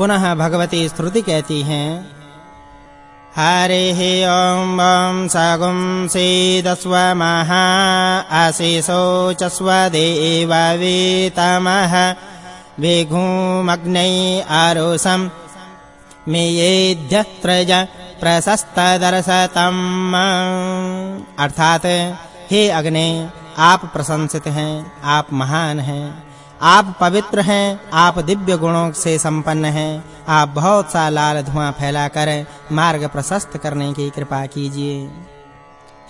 पुनः भगवती श्रुति कहती हैं। हरिः ॐ ॐ सगुं सीदस्वमहा आशिषो च स्वदेववीतमः। विघुमग्नै आरुषम् मेयेध्यत्रज प्रशस्तदर्शतम्। अर्थात, हे अग्नि, आप प्रशंसित हैं, आप महान हैं। आप पवित्र हैं, आप दिव्य गुणों से संपन्न हैं। आप बहुत सा लाल धुआँ फैलाकर मार्ग प्रशस्त करने की कृपा कीजिए।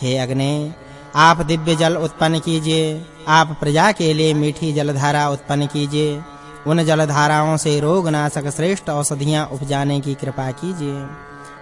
हे अग्नि, आप दिव्य जल उत्पन्न कीजिए। आप प्रजा के लिए मीठी जलधारा उत्पन्न कीजिए। उन जलधाराओं से रोगनाशक श्रेष्ठ औषधियाँ उपजाने की कृपा कीजिए।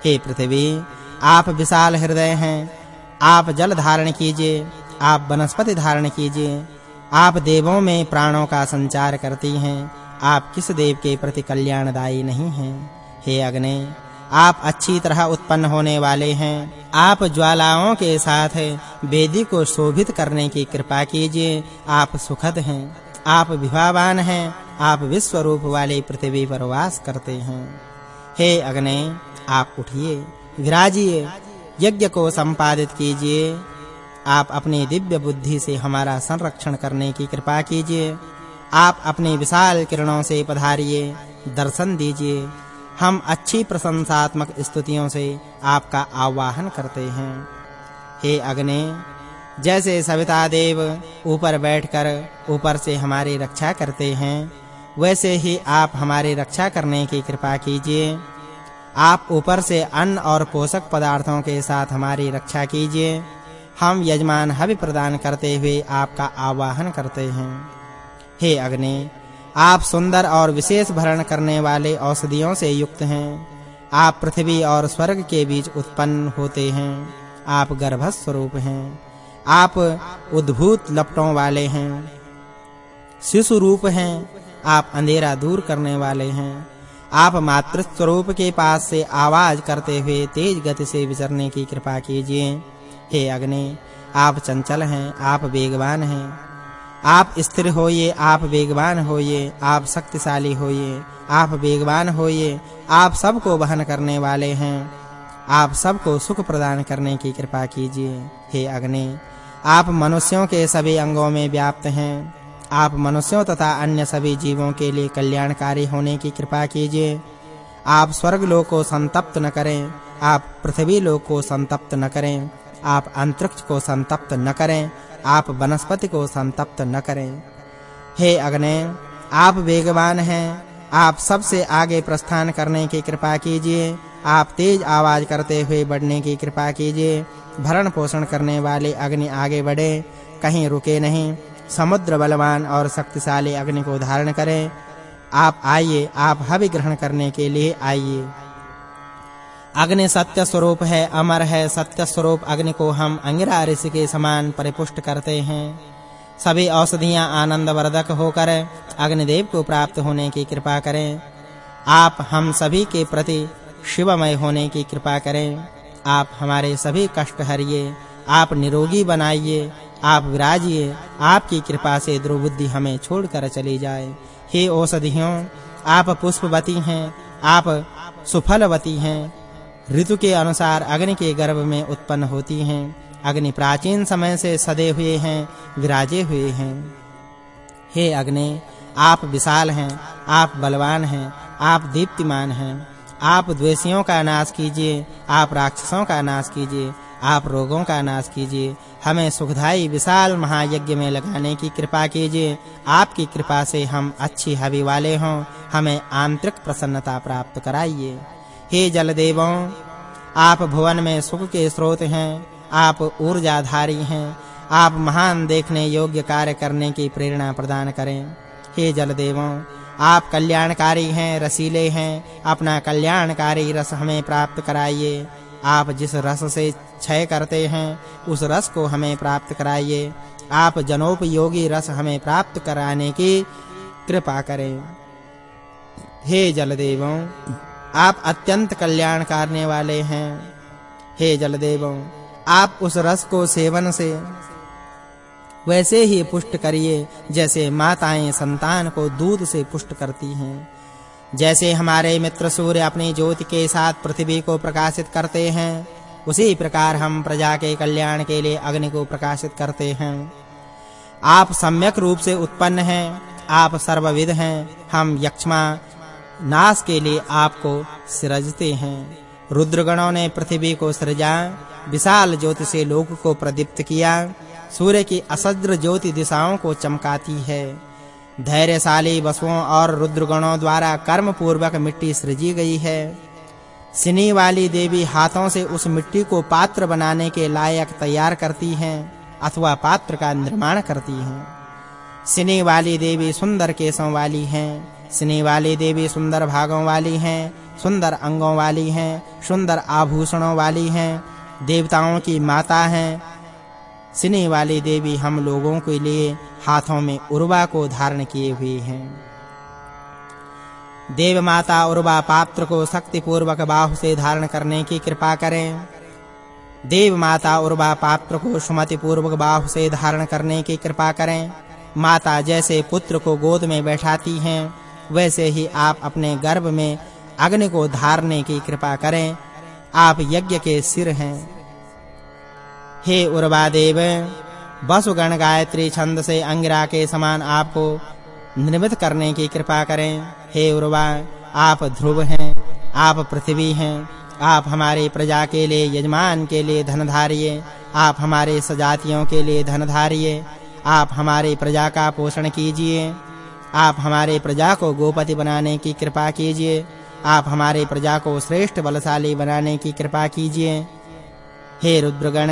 हे पृथ्वी, आप विशाल हृदय हैं। आप जल धारण कीजिए। आप वनस्पति धारण कीजिए। आप देवों में प्राणों का संचार करती हैं। आप किस देव के प्रति कल्याणदायी नहीं हैं? हे अग्नि, आप अच्छी तरह उत्पन्न होने वाले हैं। आप ज्वालाओं के साथ वेदी को शोभित करने की कृपा कीजिए। आप सुखद हैं। आप विभावान हैं। आप विश्व रूप वाले पृथ्वी पर वास करते हैं। हे अग्नि, आप उठिए, विराजिए। यज्ञ को संपादित कीजिए। आप अपनी दिव्य बुद्धि से हमारा संरक्षण करने की कृपा कीजिए। आप अपनी विशाल किरणों से पधारिए, दर्शन दीजिए। हम अच्छी प्रशंसात्मक स्तुतियों से आपका आवाहन करते हैं। हे अग्नि, जैसे सविता देव ऊपर बैठकर ऊपर से हमारी रक्षा करते हैं, वैसे ही आप हमारी रक्षा करने की कृपा कीजिए। आप ऊपर से अन्न और पोषक पदार्थों के साथ हमारी रक्षा कीजिए। हम यजमान हवि प्रदान करते हुए आपका आवाहन करते हैं। हे अग्नि, आप सुंदर और विशेष भरण करने वाले औषधियों से युक्त हैं। आप पृथ्वी और स्वर्ग के बीच उत्पन्न होते हैं। आप गर्भ स्वरूप हैं। आप उद्भूत लपटों वाले हैं। शिशु रूप हैं। आप अंधेरा दूर करने वाले हैं। आप मातृ स्वरूप के पास से आवाज़ करते हुए तेज गति से विचरने की कृपा कीजिए। हे अग्नि, आप चंचल हैं, आप वेगवान हैं। आप स्थिर होइए, आप वेगवान होइए, आप शक्तिशाली होइए, आप वेगवान होइए, आप सबको वहन करने वाले हैं। आप सबको सुख प्रदान करने की कृपा कीजिए, हे अग्नि। आप मनुष्यों के सभी अंगों में व्याप्त हैं। आप मनुष्यों तथा अन्य सभी जीवों के लिए कल्याणकारी होने की कृपा कीजिए। आप स्वर्ग लोक को संतप्त न करें, आप पृथ्वी लोक को संतप्त न करें। आप अंतरिक्ष को संतप्त न करें, आप वनस्पति को संतप्त न करें। हे अग्नि, आप वेगवान हैं। आप सबसे आगे प्रस्थान करने की कृपा कीजिए। आप तेज आवाज़ करते हुए बढ़ने की कृपा कीजिए। भरण पोषण करने वाले अग्नि आगे बढ़े, कहीं रुके नहीं। समुद्र बलवान और शक्तिशाली अग्नि को धारण करें। आप आइए, आप हवि ग्रहण करने के लिए आइए। अग्नि सत्य स्वरूप है, अमर है, सत्य स्वरूप अग्नि को हम अंगिरा ऋषि के समान परिपुष्ट करते हैं। सभी औषधियाँ आनंद वर्धक होकर अग्निदेव को प्राप्त होने की कृपा करें। आप हम सभी के प्रति शिवमय होने की कृपा करें। आप हमारे सभी कष्ट हरिए, आप निरोगी बनाइए, आप विराजिए, आपकी कृपा से दुर्बुद्धि हमें छोड़कर चली जाए। हे औषधियों, आप पुष्पवती हैं, आप सुफलवती हैं ऋतु के अनुसार अग्नि के गर्भ में उत्पन्न होती हैं। अग्नि प्राचीन समय से सदे हुए हैं, विराजे हुए हैं। हे अग्नि, आप विशाल हैं, आप बलवान हैं, आप दीप्तिमान हैं। आप द्वेषियों का नाश कीजिए, आप राक्षसों का नाश कीजिए, आप रोगों का नाश कीजिए। हमें सुखदाई विशाल महायज्ञ में लगाने की कृपा कीजिए। आपकी कृपा से हम अच्छी हवि वाले हों। हमें आंतरिक प्रसन्नता प्राप्त कराइए। हे जलदेवों, आप भुवन में सुख के स्रोत हैं, आप ऊर्जाधारी हैं, आप महान देखने योग्य कार्य करने की प्रेरणा प्रदान करें। हे जलदेवों, आप कल्याणकारी हैं, रसीले हैं, अपना कल्याणकारी रस हमें प्राप्त कराइए। आप जिस रस से क्षय करते हैं, उस रस को हमें प्राप्त कराइए। आप जनोपयोगी रस हमें प्राप्त कराने की कृपा करें। हे जलदेवों आप अत्यंत कल्याण करने वाले हैं। हे जलदेवों, आप उस रस को सेवन से वैसे ही पुष्ट करिए, जैसे माताएँ संतान को दूध से पुष्ट करती हैं। जैसे हमारे मित्र सूर्य अपनी ज्योति के साथ पृथ्वी को प्रकाशित करते हैं, उसी प्रकार हम प्रजा के कल्याण के लिए अग्नि को प्रकाशित करते हैं। आप सम्यक रूप से उत्पन्न हैं, आप सर्वविद हैं, हम यक्षमा नाश के लिए आपको सृजते हैं। रुद्रगणों ने पृथ्वी को सृजा विशाल ज्योति से लोक को प्रदीप्त किया, सूर्य की असद्र ज्योति दिशाओं को चमकाती है। धैर्यशाली वसुओं और रुद्रगणों द्वारा कर्म पूर्वक मिट्टी सृजी गई है। सिनी वाली देवी हाथों से उस मिट्टी को पात्र बनाने के लायक तैयार करती हैं, अथवा पात्र का निर्माण करती हैं। सिनी वाली देवी सुंदर केशों वाली हैं सिनी वाली देवी सुंदर भागों वाली हैं, सुंदर अंगों वाली हैं, सुंदर आभूषणों वाली हैं, देवताओं की माता हैं। सिनी वाली देवी हम लोगों के लिए हाथों में उर्वा को धारण किए हुए हैं। देव माता उर्वा पात्र को शक्ति पूर्वक बाहु से धारण करने की कृपा करें। देव माता उर्वा पात्र को सुमति पूर्वक बाहु से धारण करने की कृपा करें। माता जैसे पुत्र को गोद में बैठाती हैं वैसे ही आप अपने गर्भ में अग्नि को धारने की कृपा करें। आप यज्ञ के सिर हैं। हे उर्वा देव वसुगण गायत्री छंद से अंगिरा के समान आपको निर्मित करने की कृपा करें। हे उर्वा, आप ध्रुव हैं, आप पृथ्वी हैं। आप हमारी प्रजा के लिए यजमान के लिए धन धारिए आप हमारे सजातियों के लिए धन धारिए आप हमारी प्रजा का पोषण कीजिए। आप हमारे प्रजा को गोपति बनाने की कृपा कीजिए। आप हमारे प्रजा को श्रेष्ठ बलशाली बनाने की कृपा कीजिए। हे रुद्रगण,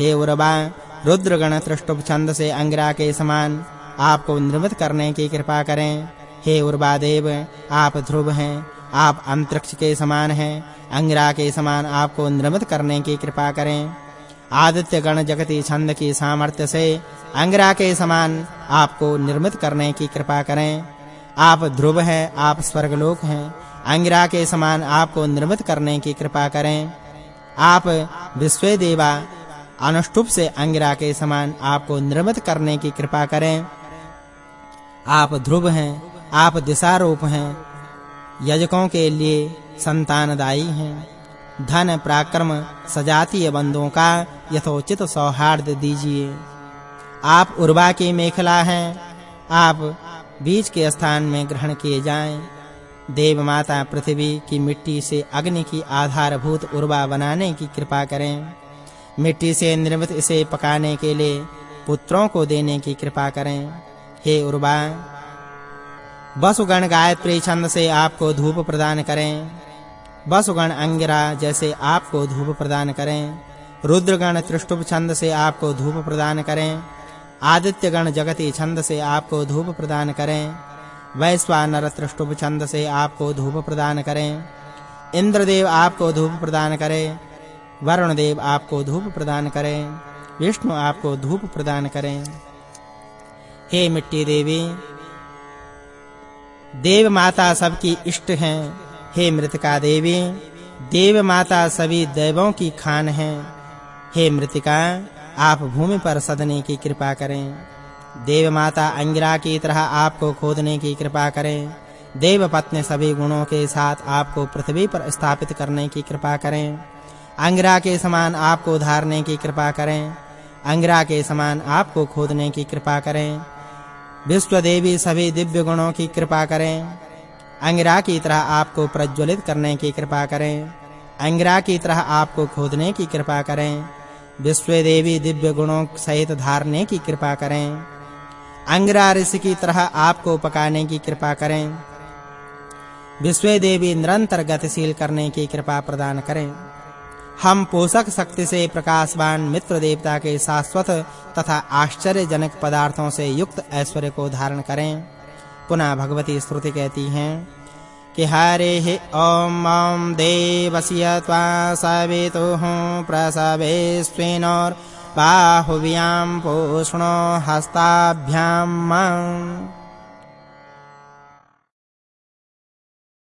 हे उर्वा रुद्रगण त्रिष्टुप छंद से अंगिरा के समान आपको निर्मित करने की कृपा करें। हे उर्वा देव, आप ध्रुव हैं, आप अंतरिक्ष के समान हैं, अंगिरा के समान आपको निर्मित करने की कृपा करें। आदित्य गण जगति छंद की सामर्थ्य से अंगिरा के समान आपको निर्मित करने की कृपा करें। आप ध्रुव हैं, आप स्वर्गलोक हैं, अंगिरा के समान आपको निर्मित करने की कृपा करें। आप विश्व देवा अनुष्टुप से अंगिरा के समान आपको निर्मित करने की कृपा करें। आप ध्रुव हैं, आप दिशा रूप हैं, यजकों के लिए संतानदायी हैं। धन, पराक्रम, सजातीय बंदों का यथोचित सौहार्द दीजिए। आप उर्वा की मेखला हैं, आप बीज के स्थान में ग्रहण किए जाएँ। देव माता पृथ्वी की मिट्टी से अग्नि की आधारभूत उर्वा बनाने की कृपा करें। मिट्टी से निर्मित इसे पकाने के लिए पुत्रों को देने की कृपा करें। हे उर्वा, वसुगण गायत्री छंद से आपको धूप प्रदान करें। वसुगण अंगिरा जैसे आपको धूप प्रदान करें। रुद्रगण त्रिष्टुप छंद से आपको धूप प्रदान करें। आदित्यगण जगति छंद से आपको धूप प्रदान करें। वैश्वानर त्रिष्टुप छंद से आपको धूप प्रदान करें। इंद्रदेव आपको धूप प्रदान करें। वरुण देव आपको धूप प्रदान करें। विष्णु आपको धूप प्रदान करें। हे मिट्टी देवी, देव माता सबकी इष्ट हैं। हे मृतका देवी, देव माता सभी देवों की खान हैं। हे मृतिका, आप भूमि पर सदने की कृपा करें। देव माता अंगिरा की तरह आपको खोदने की कृपा करें। देव पत्नी सभी गुणों के साथ आपको पृथ्वी पर स्थापित करने की कृपा करें। अंगिरा के समान आपको धारने की कृपा करें। अंगिरा के समान आपको खोदने की कृपा करें। विश्व देवी सभी दिव्य गुणों की कृपा करें। अंगिरा की तरह आपको प्रज्वलित करने की कृपा करें। अंगिरा की तरह आपको खोदने की कृपा करें। विश्व देवी दिव्य गुणों सहित धारने की कृपा करें। अंगिरा ऋषि की तरह आपको पकाने की कृपा करें। विश्व देवी निरंतर गतिशील करने की कृपा प्रदान करें। हम पोषक शक्ति से प्रकाशवान मित्र देवता के शाश्वत तथा आश्चर्यजनक पदार्थों से युक्त ऐश्वर्य को धारण करें। पुनः भगवती स्तुति कहती हैं हि हरिः ॐ देवस्य त्वा सवितुः प्रसवेश्विनोर्बाहुव्यां पूष्णो हस्ताभ्याम्